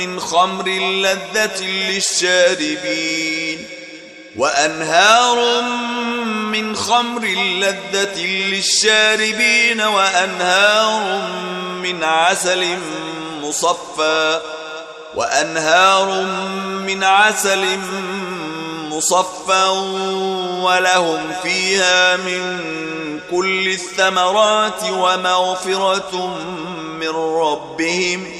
من خمر لذة للشاربين وأنهار من خمر لذة للشاربين وأنهار من عسل مصفى وأنهار من عسل مصفى ولهم فيها من كل الثمرات ومغفرة من ربهم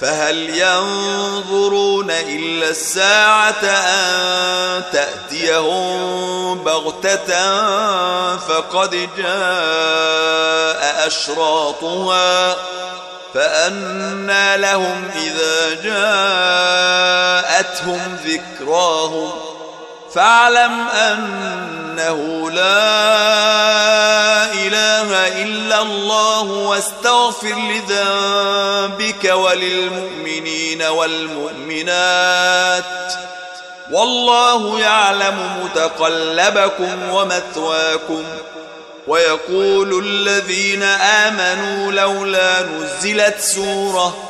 فهل ينظرون إلا الساعة أن تأتيهم بغتة فقد جاء أشراطها فأنى لهم إذا جاءتهم ذكراهم فاعلم أنه لا إله إلا الله واستغفر لذنبك وللمؤمنين والمؤمنات والله يعلم متقلبكم ومثواكم ويقول الذين آمنوا لولا نزلت سورة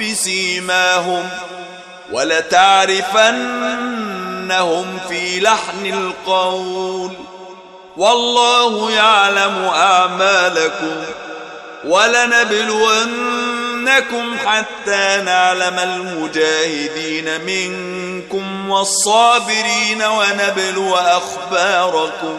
بسيماهم ولتعرفنهم في لحن القول والله يعلم أعمالكم ولنبلونكم حتى نعلم المجاهدين منكم والصابرين ونبلو أخباركم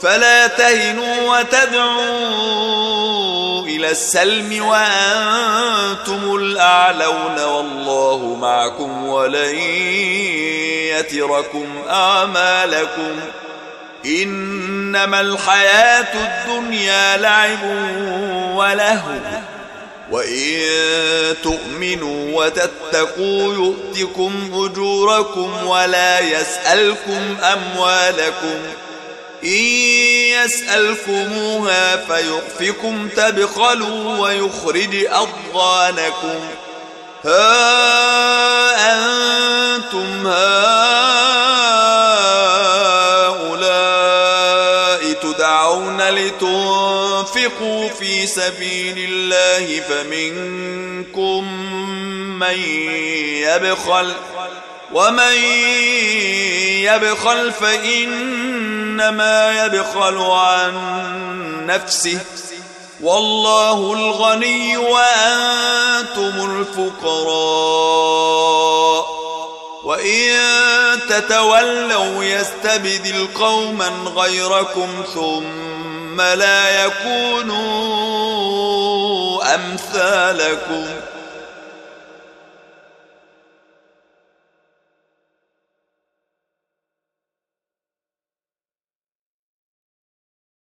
فلا تهنوا وتدعوا إلى السلم وأنتم الأعلون والله معكم ولن يتركم أعمالكم إنما الحياة الدنيا لعب ولهو وإن تؤمنوا وتتقوا يؤتكم أجوركم ولا يسألكم أموالكم إن يسألكموها فيخفكم تبخلوا ويخرج أضغانكم. ها أنتم هؤلاء تدعون لتنفقوا في سبيل الله فمنكم من يبخل ومن يبخل فإنما يبخل عن نفسه والله الغني وأنتم الفقراء. وإن تتولوا يستبدل قوما غيركم ثم لا يكونوا أمثالكم.